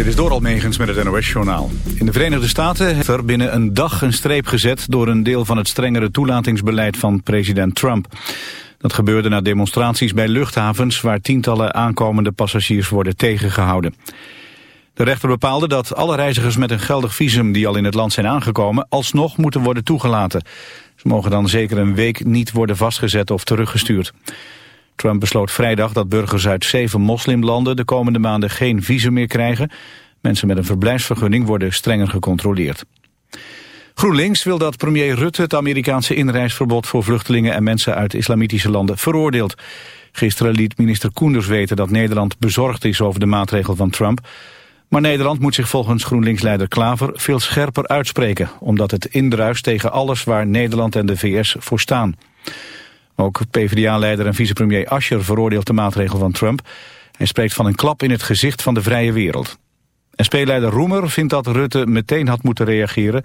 Dit is door Almegens met het NOS-journaal. In de Verenigde Staten heeft er binnen een dag een streep gezet... door een deel van het strengere toelatingsbeleid van president Trump. Dat gebeurde na demonstraties bij luchthavens... waar tientallen aankomende passagiers worden tegengehouden. De rechter bepaalde dat alle reizigers met een geldig visum... die al in het land zijn aangekomen, alsnog moeten worden toegelaten. Ze mogen dan zeker een week niet worden vastgezet of teruggestuurd. Trump besloot vrijdag dat burgers uit zeven moslimlanden de komende maanden geen visum meer krijgen. Mensen met een verblijfsvergunning worden strenger gecontroleerd. GroenLinks wil dat premier Rutte het Amerikaanse inreisverbod voor vluchtelingen en mensen uit islamitische landen veroordeelt. Gisteren liet minister Koenders weten dat Nederland bezorgd is over de maatregel van Trump. Maar Nederland moet zich volgens GroenLinks-leider Klaver veel scherper uitspreken, omdat het indruist tegen alles waar Nederland en de VS voor staan. Ook PvdA-leider en vicepremier Ascher veroordeelt de maatregel van Trump. Hij spreekt van een klap in het gezicht van de vrije wereld. SP-leider Roemer vindt dat Rutte meteen had moeten reageren.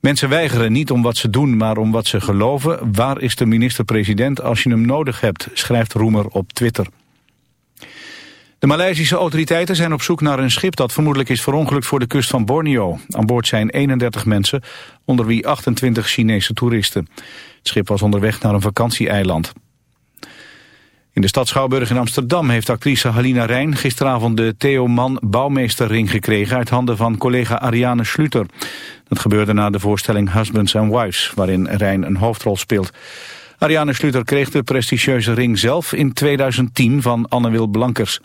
Mensen weigeren niet om wat ze doen, maar om wat ze geloven. Waar is de minister-president als je hem nodig hebt, schrijft Roemer op Twitter. De Maleisische autoriteiten zijn op zoek naar een schip dat vermoedelijk is verongelukt voor de kust van Borneo. Aan boord zijn 31 mensen, onder wie 28 Chinese toeristen. Het schip was onderweg naar een vakantieeiland. In de stad Schouwburg in Amsterdam heeft actrice Halina Rijn gisteravond de Theo Mann bouwmeesterring gekregen uit handen van collega Ariane Schluter. Dat gebeurde na de voorstelling Husbands and Wives, waarin Rijn een hoofdrol speelt. Ariane Schluter kreeg de prestigieuze ring zelf in 2010 van Anne-Wil Blankers.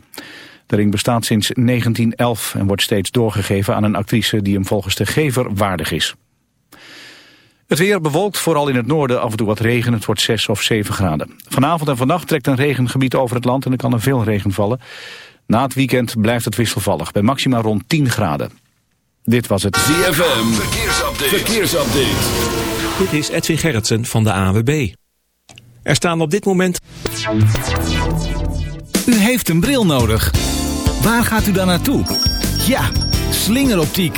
De ring bestaat sinds 1911 en wordt steeds doorgegeven aan een actrice die hem volgens de gever waardig is. Het weer bewolkt, vooral in het noorden af en toe wat regen. Het wordt 6 of 7 graden. Vanavond en vannacht trekt een regengebied over het land en er kan er veel regen vallen. Na het weekend blijft het wisselvallig, bij maxima rond 10 graden. Dit was het ZFM Verkeersupdate. Verkeersupdate. Dit is Edwin Gerritsen van de AWB. Er staan op dit moment... U heeft een bril nodig. Waar gaat u dan naartoe? Ja, slingeroptiek.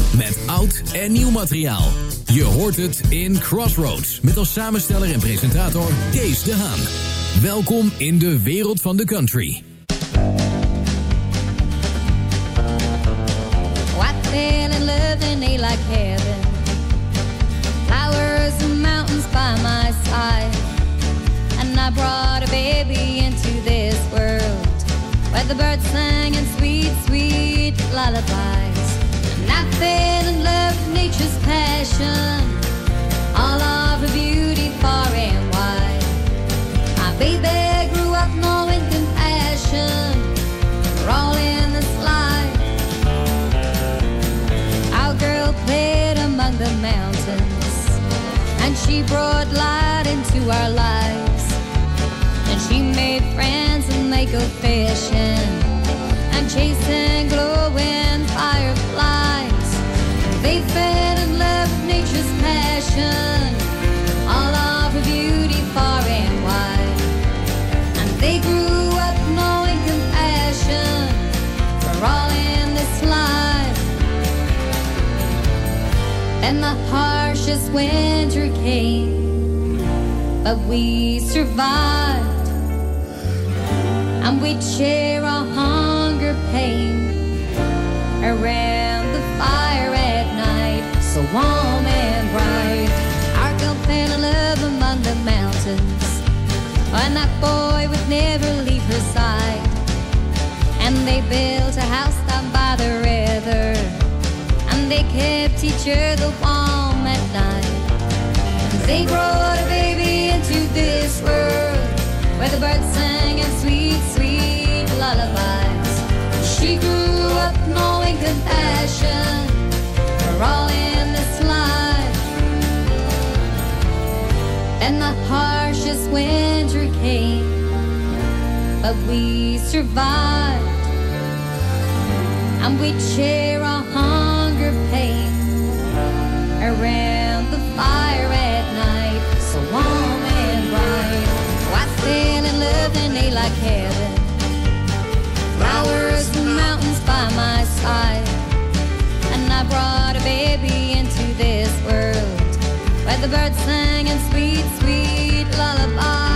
Met oud en nieuw materiaal. Je hoort het in Crossroads. Met als samensteller en presentator Kees de Haan. Welkom in de wereld van de country. Fell in mountains by my side. And I brought a baby into this world where the birds sang in sweet, sweet nature's passion. All of her beauty far and wide. My baby grew up knowing compassion. Our girl played among the mountains, and she brought light into our lives. And she made friends and they go fishing, and chasing glowing they and nature's passion, all of her beauty far and wide. And they grew up knowing compassion for all in this life. The harshest winter came, but we survived and we share our hunger pain around the fire so warm and bright. Our in love among the mountains, and that boy would never leave her side. And they built a house down by the river, and they kept each other warm at night. They brought a baby into this world where the birds sang in sweet, sweet lullabies. She grew up knowing compassion for all harshest winter came, but we survived. And we'd share our hunger pain around the fire at night, so warm and bright. Oh, I fell in love in a like heaven. Flowers and mountains by my side, and I brought a baby the birds sang in sweet, sweet lullabies.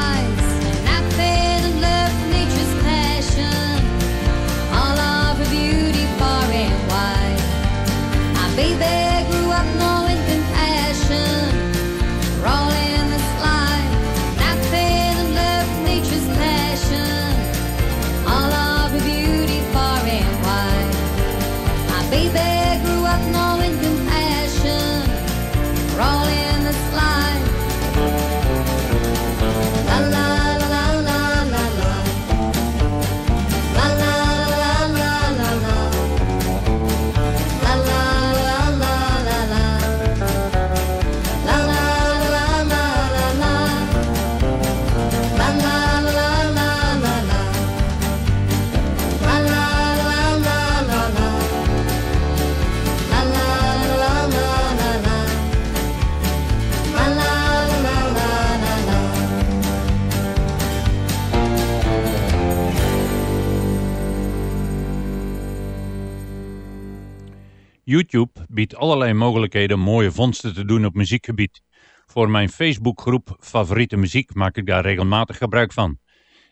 YouTube biedt allerlei mogelijkheden mooie vondsten te doen op muziekgebied. Voor mijn Facebookgroep Favoriete Muziek maak ik daar regelmatig gebruik van.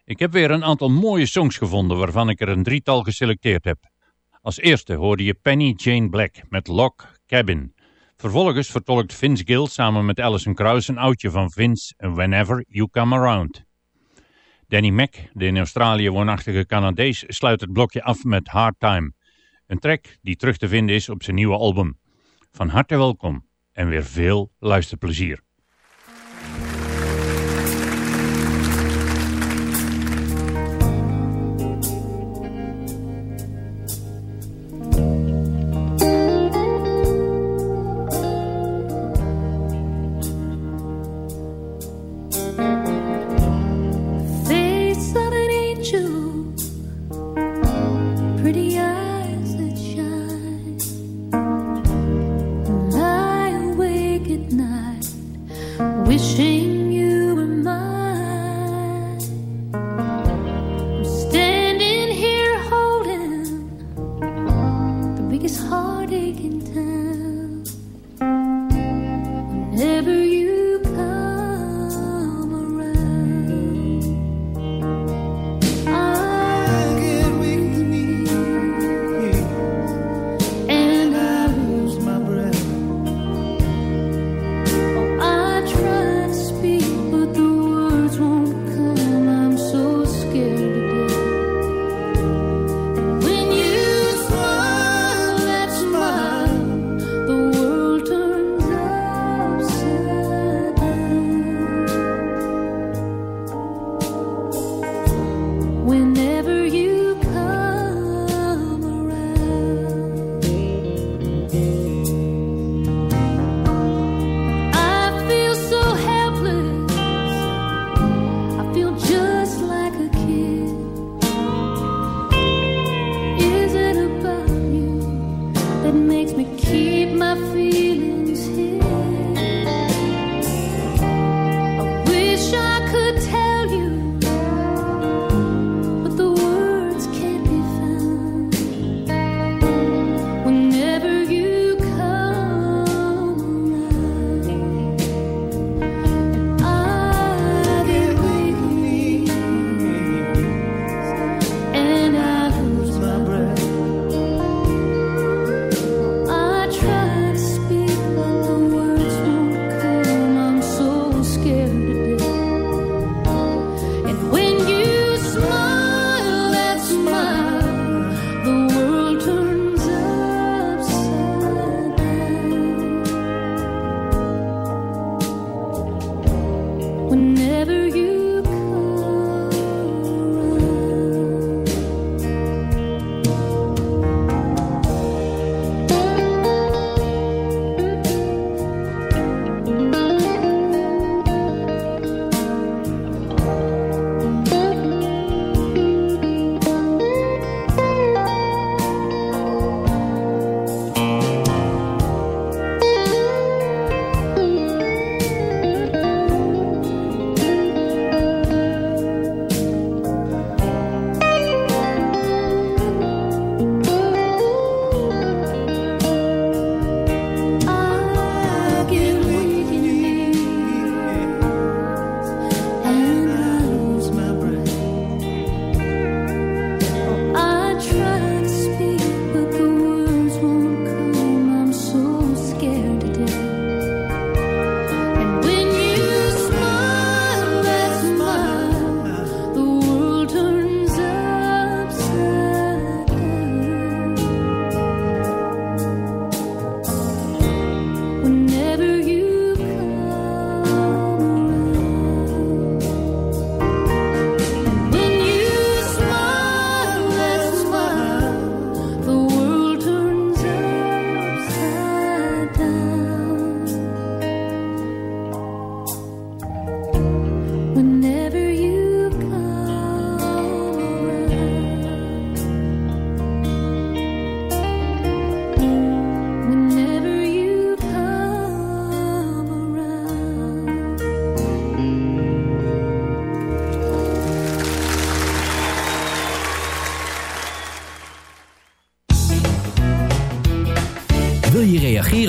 Ik heb weer een aantal mooie songs gevonden waarvan ik er een drietal geselecteerd heb. Als eerste hoorde je Penny Jane Black met Lock Cabin. Vervolgens vertolkt Vince Gill samen met Alison Krauss een oudje van Vince Whenever You Come Around. Danny Mac, de in Australië woonachtige Canadees, sluit het blokje af met Hard Time. Een track die terug te vinden is op zijn nieuwe album. Van harte welkom en weer veel luisterplezier.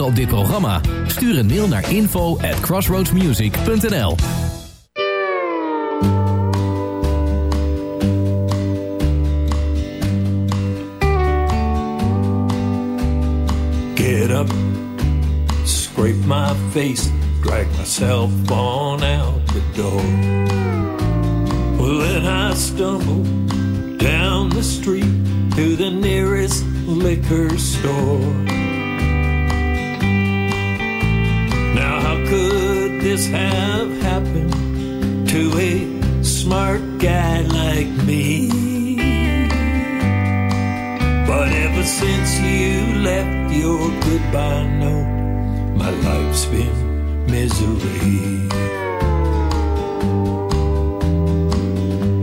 Reageren op dit programma? Stuur een mail naar info at crossroadsmusic.nl Get up, scrape my face, drag myself on out the door. Well, then I stumble down the street to the nearest liquor store. Could this have happened to a smart guy like me? But ever since you left your goodbye note, my life's been misery.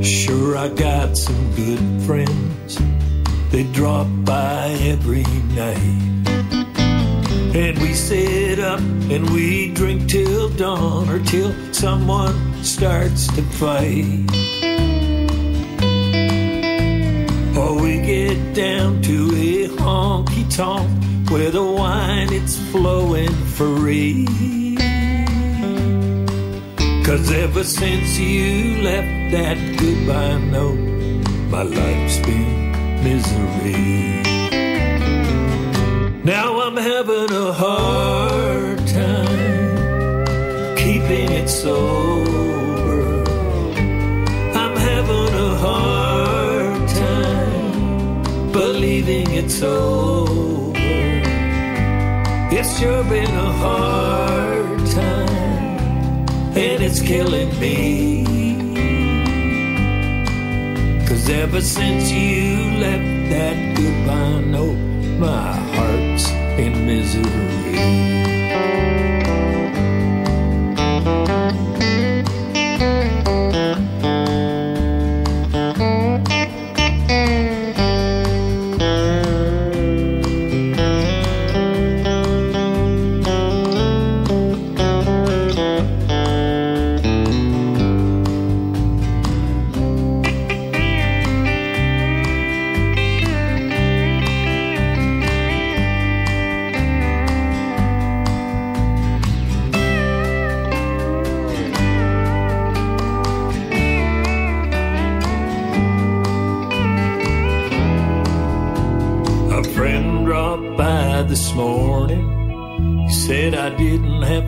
Sure, I got some good friends. They drop by every night. And we sit up and we drink till dawn or till someone starts to fight. Or we get down to a honky tonk where the wine it's flowing free. Cause ever since you left that goodbye note, my life's been misery. Now having a hard time keeping it sober. I'm having a hard time believing it's over. It's sure been a hard time, and it's killing me. Cause ever since you left that goodbye note, my heart's misery.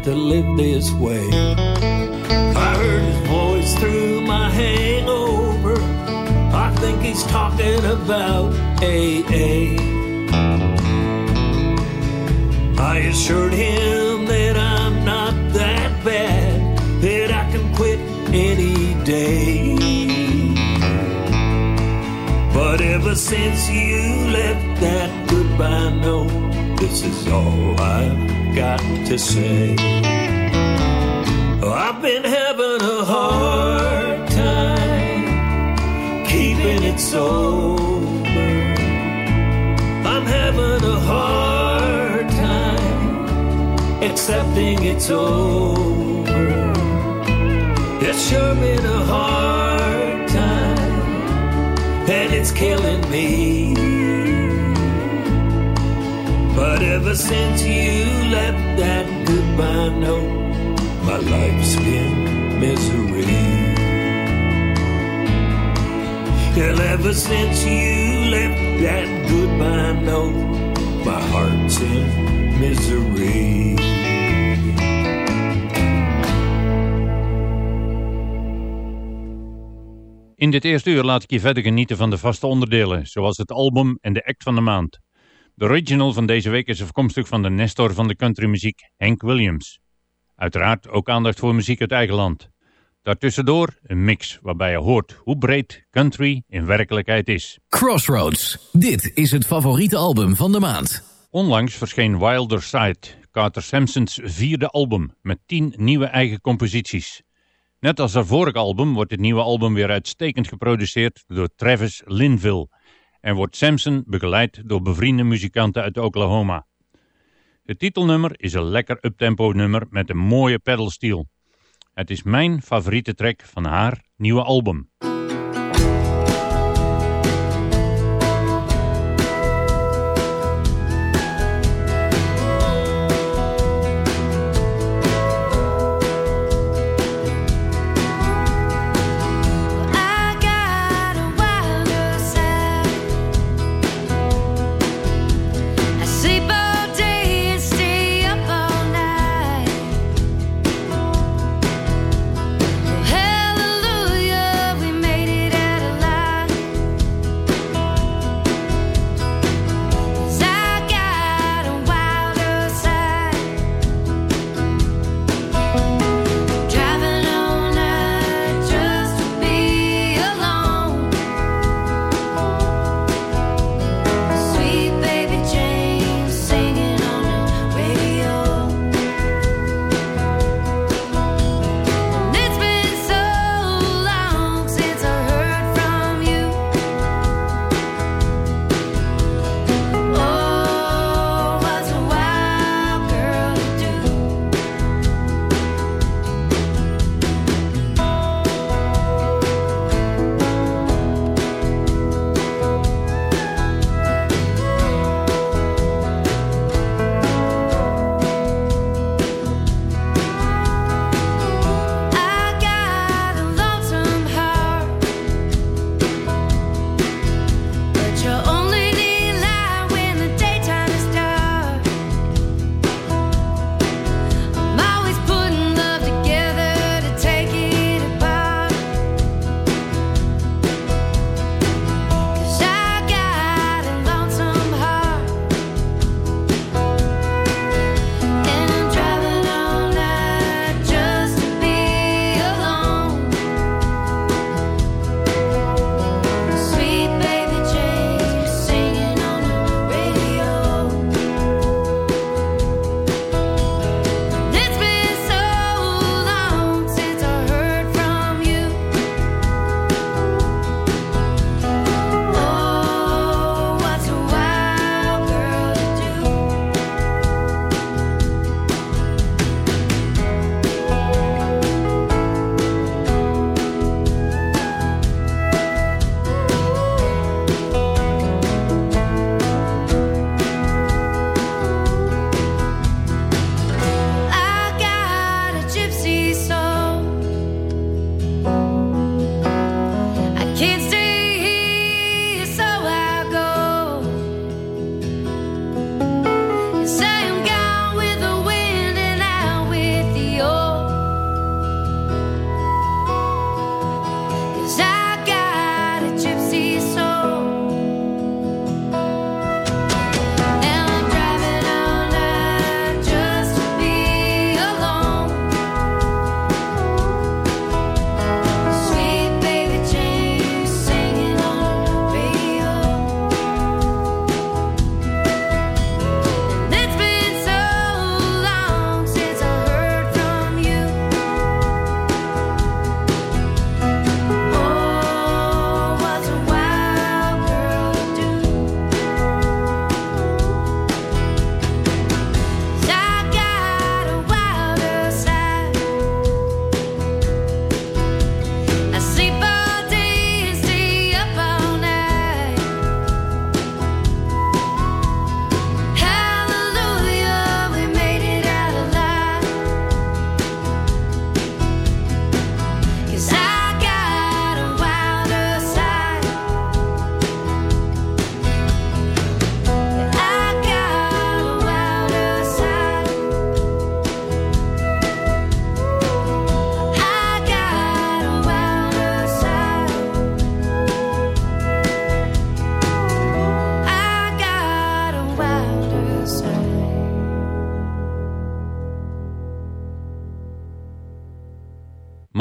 To live this way. I heard his voice through my hangover. I think he's talking about AA. I assured him that I'm not that bad, that I can quit any day. But ever since you left that goodbye note, this is all I've got to say. It's over. It's sure been a hard time and it's killing me. But ever since you left that goodbye note, my life's been misery. Well, ever since you left that goodbye note, my heart's in misery. In dit eerste uur laat ik je verder genieten van de vaste onderdelen, zoals het album en de act van de maand. De original van deze week is afkomstig van de Nestor van de countrymuziek, Hank Williams. Uiteraard ook aandacht voor muziek uit eigen land. Daartussendoor een mix waarbij je hoort hoe breed country in werkelijkheid is. Crossroads. Dit is het favoriete album van de maand. Onlangs verscheen Wilder Side, Carter Sampsons vierde album, met tien nieuwe eigen composities. Net als haar vorige album wordt het nieuwe album weer uitstekend geproduceerd door Travis Linville en wordt Sampson begeleid door bevriende muzikanten uit Oklahoma. Het titelnummer is een lekker uptempo nummer met een mooie pedalsteel. Het is mijn favoriete track van haar nieuwe album.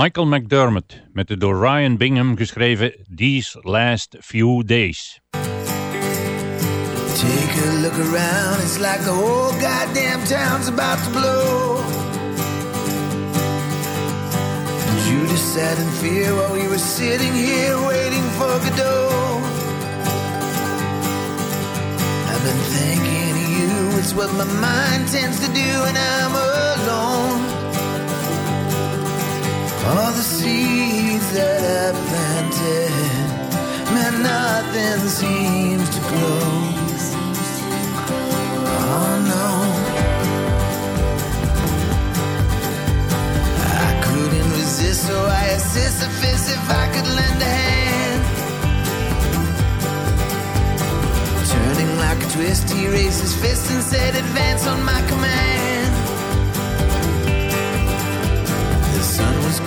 Michael McDermott met de door Ryan Bingham geschreven These Last Few Days. Take a look around, it's like the whole goddamn town's about to blow. Sat in fear while we were sitting here waiting for Godot. I've been thinking of you, it's what my mind tends to do when I'm alone. All the seeds that I've planted, man, nothing seems to grow. Oh no. I couldn't resist, so I asked Sisyphus if I could lend a hand. Turning like a twist, he raised his fist and said, Advance on my command.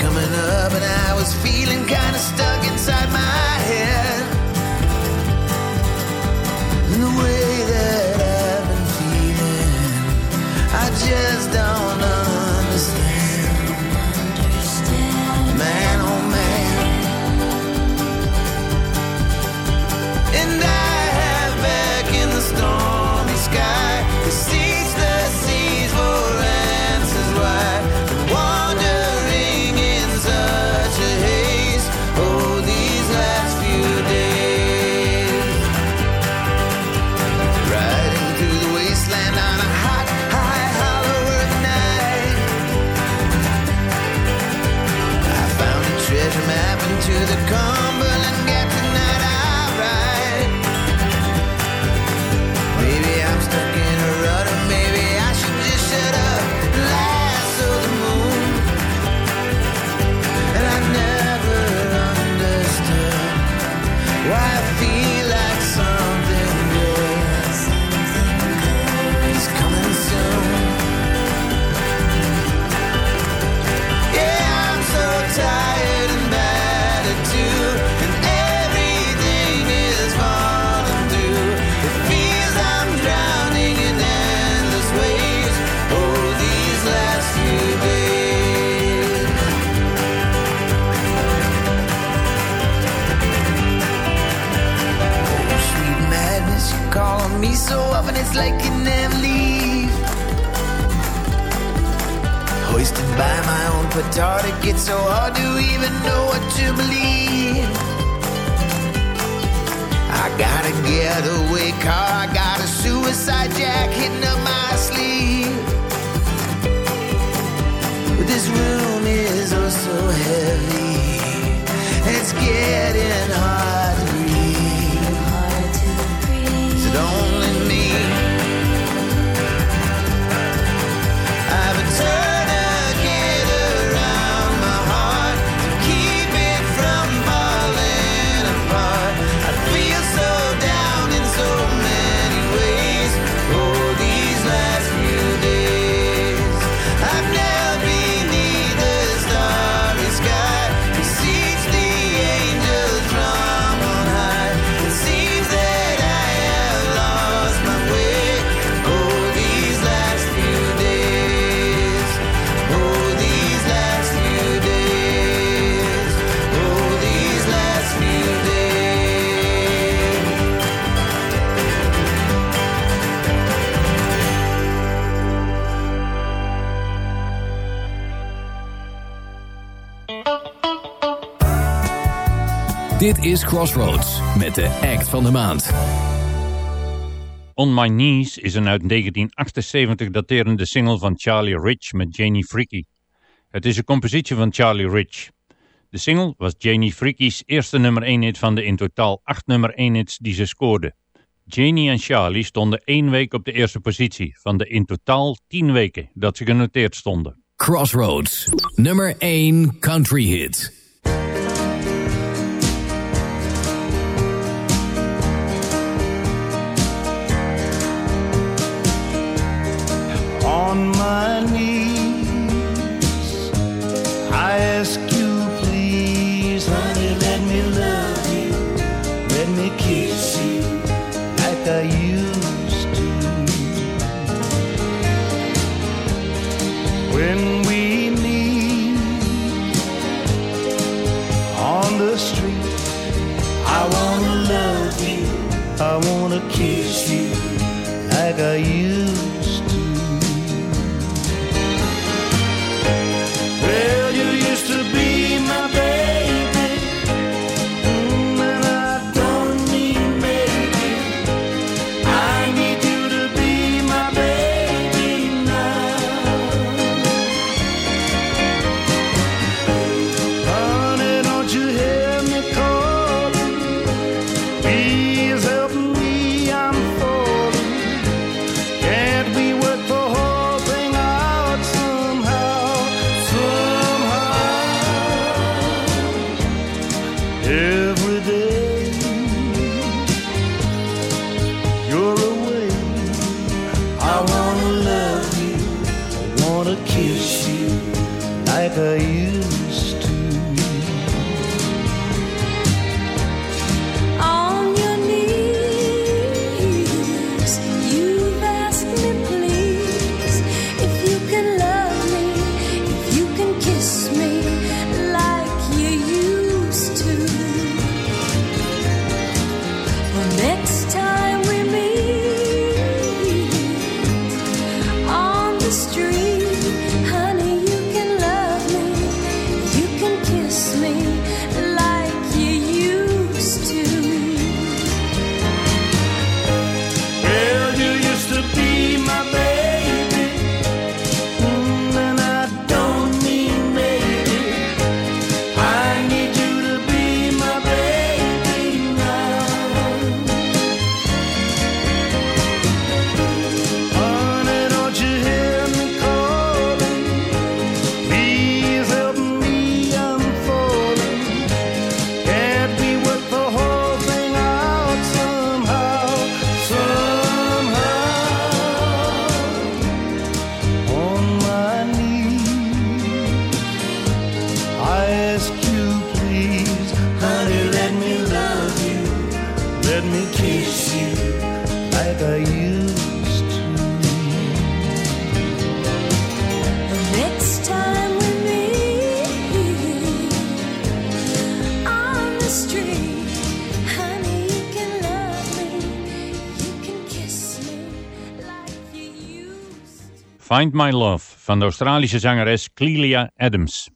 Coming up, and I was feeling kinda stuck inside my head. And the way that I've been feeling, I just don't is Crossroads met de act van de maand. On My Knees is een uit 1978 daterende single van Charlie Rich met Janie Freaky. Het is een compositie van Charlie Rich. De single was Janie Freaky's eerste nummer 1 hit van de in totaal 8 nummer 1 hits die ze scoorde. Janie en Charlie stonden één week op de eerste positie van de in totaal 10 weken dat ze genoteerd stonden. Crossroads, nummer 1 country hit. on my knees. I ask you, please, honey, let me love you, let me kiss you like I used to. When we meet on the street, I wanna love you, I wanna kiss you like I used. Find My Love van de Australische zangeres Clelia Adams.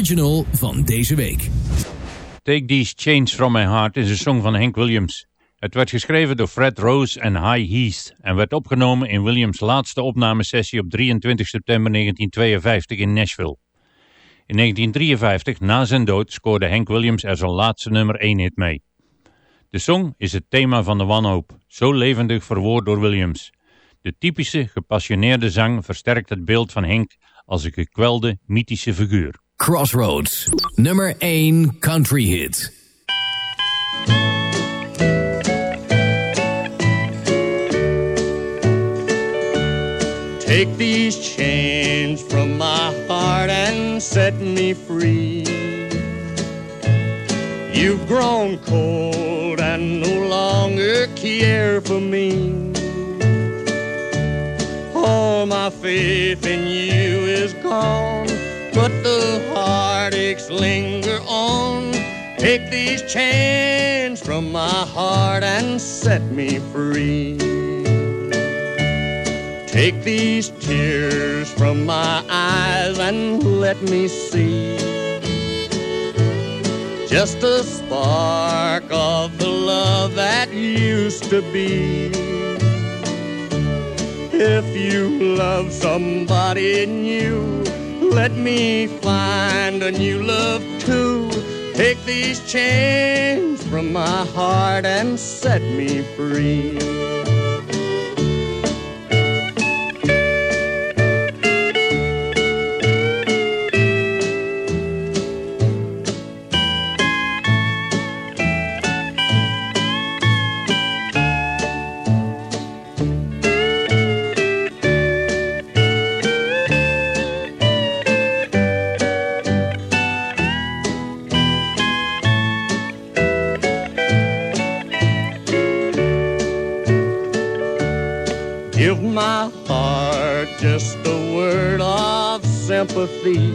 Original van deze week. Take These Chains From My Heart is een song van Hank Williams. Het werd geschreven door Fred Rose en High Heath en werd opgenomen in Williams' laatste opnamesessie op 23 september 1952 in Nashville. In 1953, na zijn dood, scoorde Hank Williams er zijn laatste nummer 1 hit mee. De song is het thema van de wanhoop, zo levendig verwoord door Williams. De typische, gepassioneerde zang versterkt het beeld van Hank als een gekwelde, mythische figuur. Crossroads, nummer 1 country hit. Take these chains from my heart and set me free. You've grown cold and no longer care for me. All my faith in you is gone, but the heartaches linger on. Take these chains from my heart and set me free. Take these tears from my eyes and let me see just a spark of the love that used to be. If you love somebody new, let me find a new love too. Take these chains from my heart and set me free. Just a word of sympathy.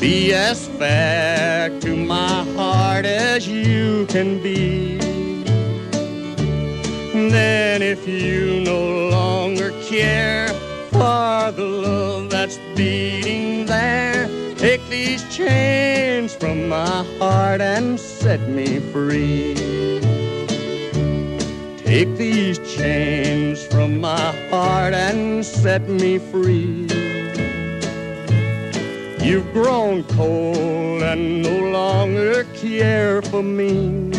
Be as fair to my heart as you can be. Then, if you no longer care for the love that's beating there, take these chains from my heart and set me free. Take these chains from my heart and set me free. You've grown cold and no longer care for me.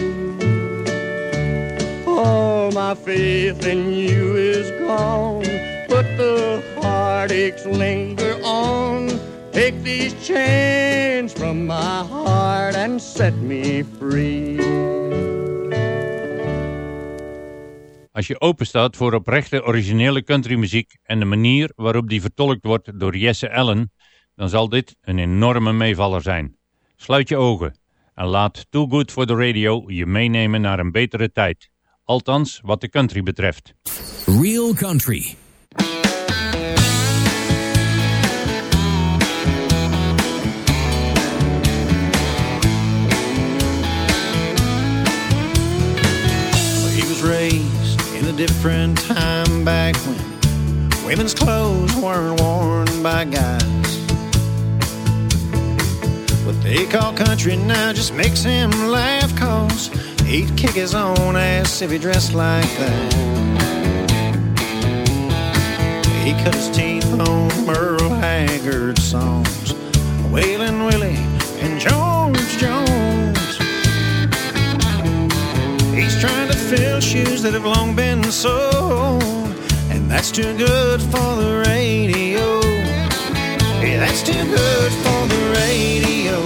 All my faith in you is gone, but the heartaches linger on. Take these chains from my heart and set me free. Als je openstaat voor oprechte originele countrymuziek en de manier waarop die vertolkt wordt door Jesse Allen, dan zal dit een enorme meevaller zijn. Sluit je ogen en laat Too Good for the Radio je meenemen naar een betere tijd. Althans, wat de country betreft. Real Country. A different time back when women's clothes weren't worn by guys. What they call country now just makes him laugh cause he'd kick his own ass if he dressed like that. He cut his teeth on Merle Haggard songs, Waylon Willie and George Jones. He's trying to fill shoes that have long been sold, and that's too good for the radio. Yeah, that's too good for the radio.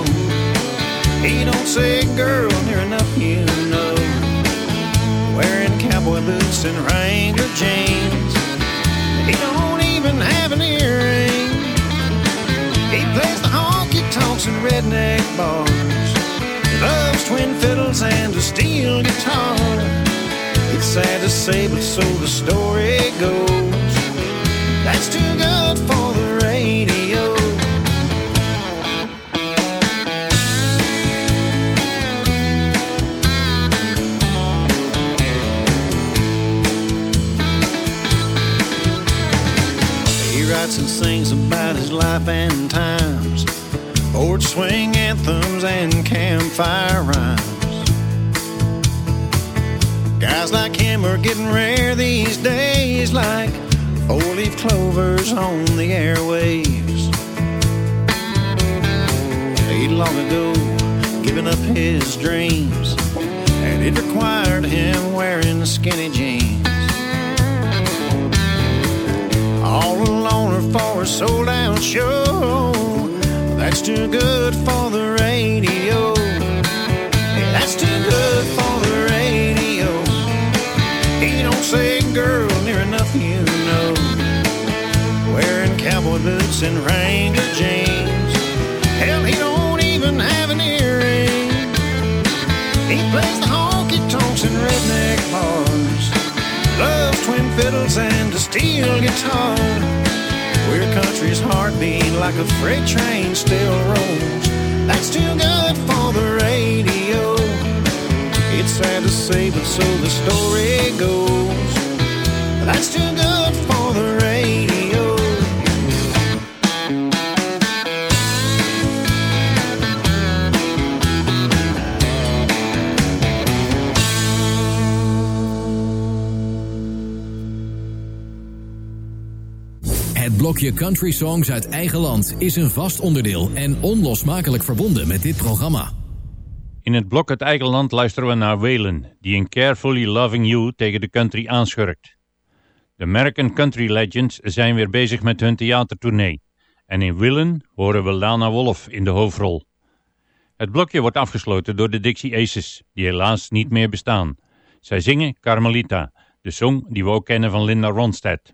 He don't say, girl, near enough, you know. Wearing cowboy boots and Wrangler jeans. He don't even have an earring. He plays the honky tonks and redneck bars. Loves twin fiddles and a steel guitar. It's sad to say, but so the story goes. That's too good for the radio. He writes and sings about his life and times. Board swing anthems and campfire rhymes. Guys like him are getting rare these days, like four-leaf clovers on the airwaves. Paid long ago, giving up his dreams, and it required him wearing skinny jeans. All alone or for a sold-out show, that's too good for the boots and Wrangler jeans. Hell, he don't even have an earring. He plays the honky tonks and redneck bars. Loves twin fiddles and a steel guitar. Where country's heartbeat like a freight train still rolls. That's too good for the radio. It's sad to say, but so the story goes. That's too blokje Country Songs uit eigen land is een vast onderdeel en onlosmakelijk verbonden met dit programma. In het blok Het Eigen Land luisteren we naar Waylon, die in Carefully Loving You tegen de country aanschurkt. De American Country Legends zijn weer bezig met hun theatertournee. En in Willen horen we Lana Wolf in de hoofdrol. Het blokje wordt afgesloten door de Dixie Aces, die helaas niet meer bestaan. Zij zingen Carmelita, de song die we ook kennen van Linda Ronstadt.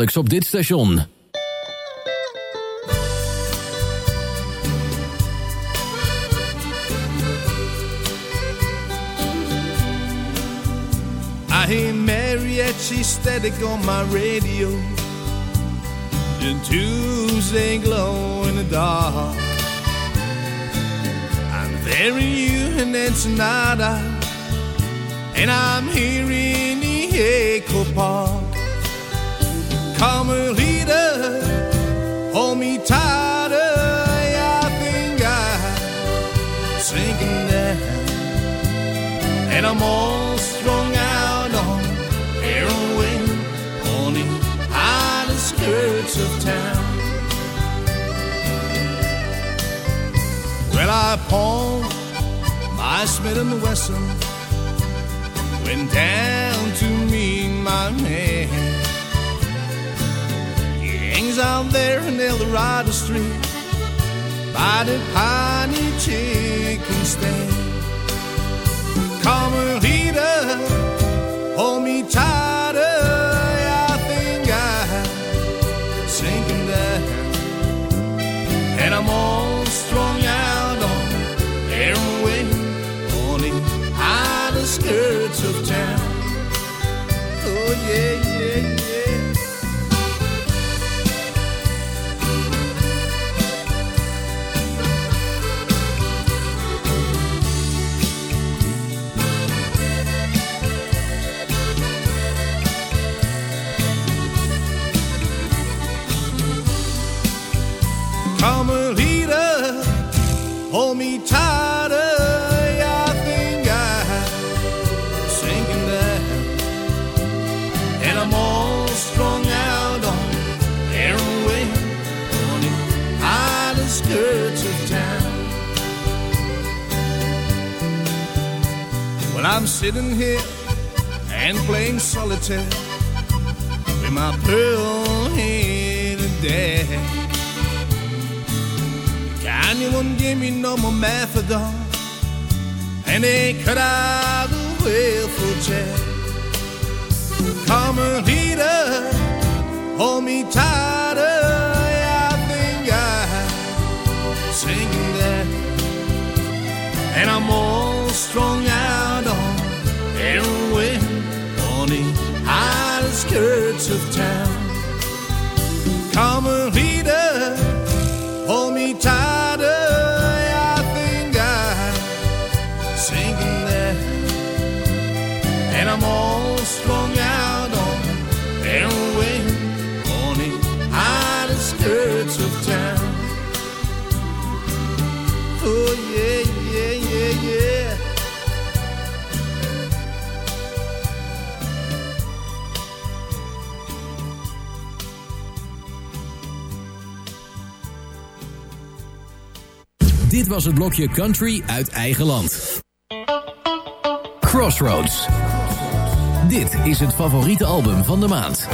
wekelijks op dit station. I hear mariachi static on my radio. The Tuesday glow in the dark. I'm there you and it's nada And I'm hearing the echo part. Come hold me tighter. I think I'm sinking down, and I'm all strung out on heroin. Well, I pawned my Smith and Wesson, went down to meet my man things out there in Alvarado Street by the honey chicken stand. Come and hold me tight. Hold me tighter. I think I'm sinking down, and I'm all strung out on heroin on the outer skirts of town. Well, I'm sitting here and playing solitaire with my pearl-headed dad. Can you won't give me no more methadone? And they cut out the welfare check. Come on, leader, hold me tighter. I think I'm singing that. And I'm all strung out on heroin on the outer skirts of town. Come on, leader, hold me tighter. Dit was het blokje country uit eigen land. Crossroads. Dit is het favoriete album van de maand.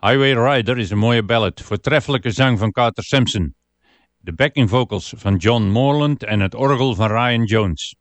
Highway Rider is een mooie ballad, voortreffelijke zang van Carter Sampson. De backing vocals van John Morland en het orgel van Ryan Jones.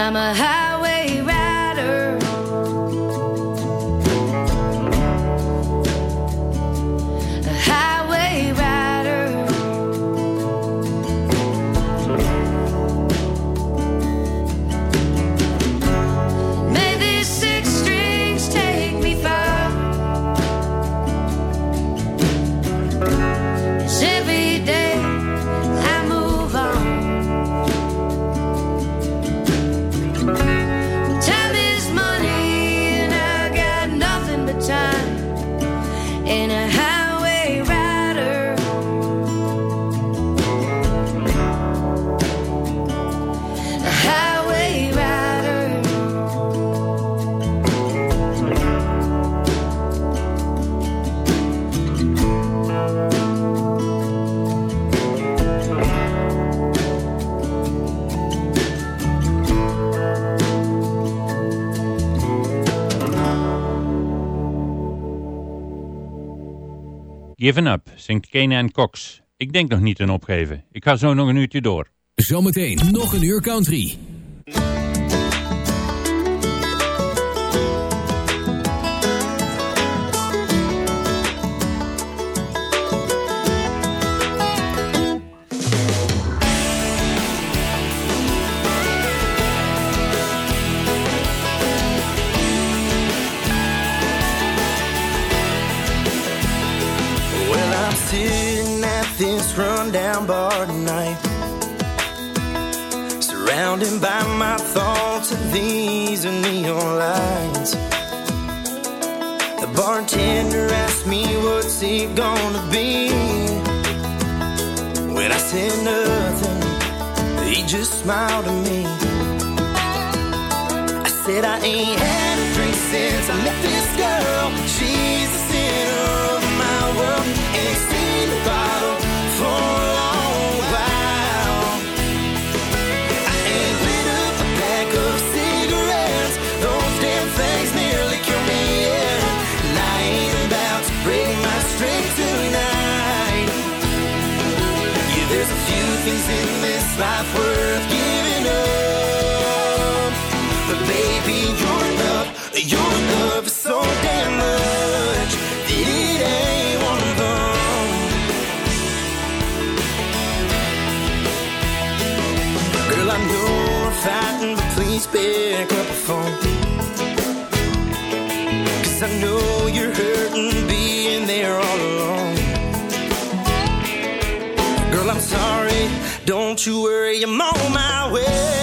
I'm a highway Given Up zingt Kenan Cox. Ik denk nog niet aan opgeven. Ik ga zo nog een uurtje door. Zometeen nog een uur country. Blinded by my thoughts and these are neon lights. The bartender asked me what's it gonna be. When I said nothing, he just smiled at me. I said I ain't had a drink since I met this girl. you worry, I'm on my way.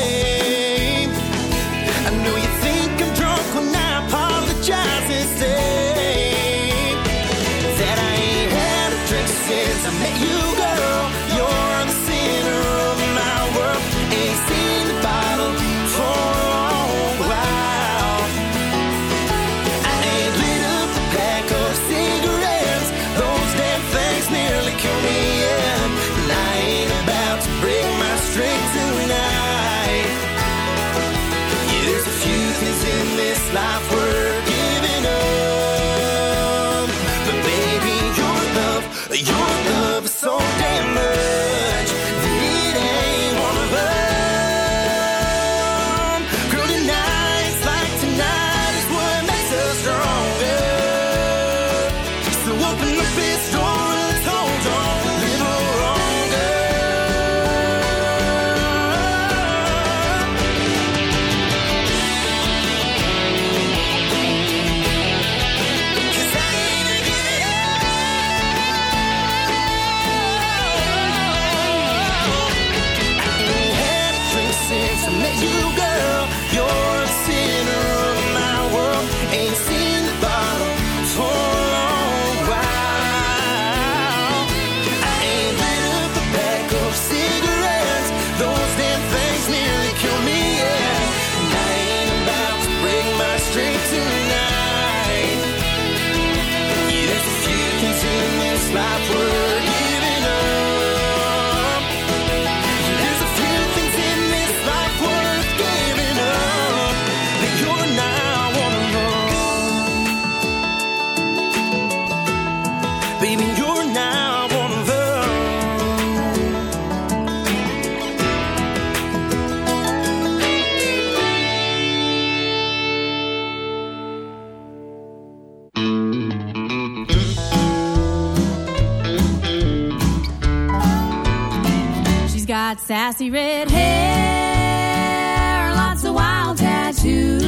got sassy red hair, lots of wild tattoos,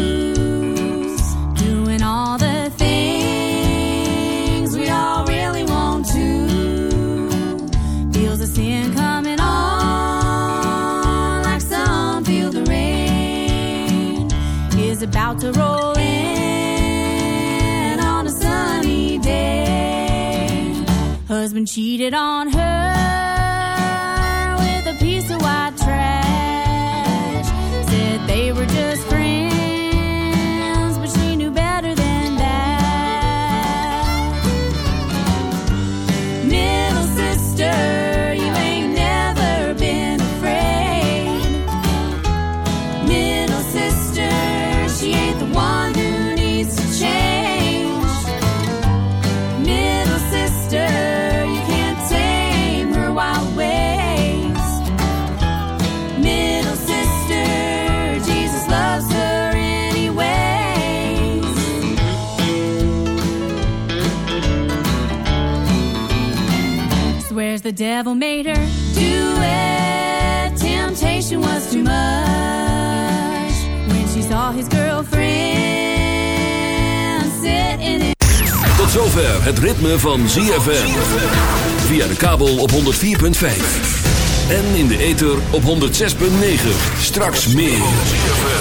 doing all the things we all really want to. Feels a sin coming on like some feel the rain is about to roll in on a sunny day. Husband cheated on her the devil made her do it. Temptation was too much when she saw his girlfriend sitting in. Tot zover het ritme van ZFM. Via de kabel op 104.5. En in de ether op 106.9. Straks meer.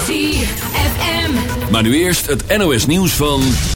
ZFM. Maar nu eerst het NOS nieuws van...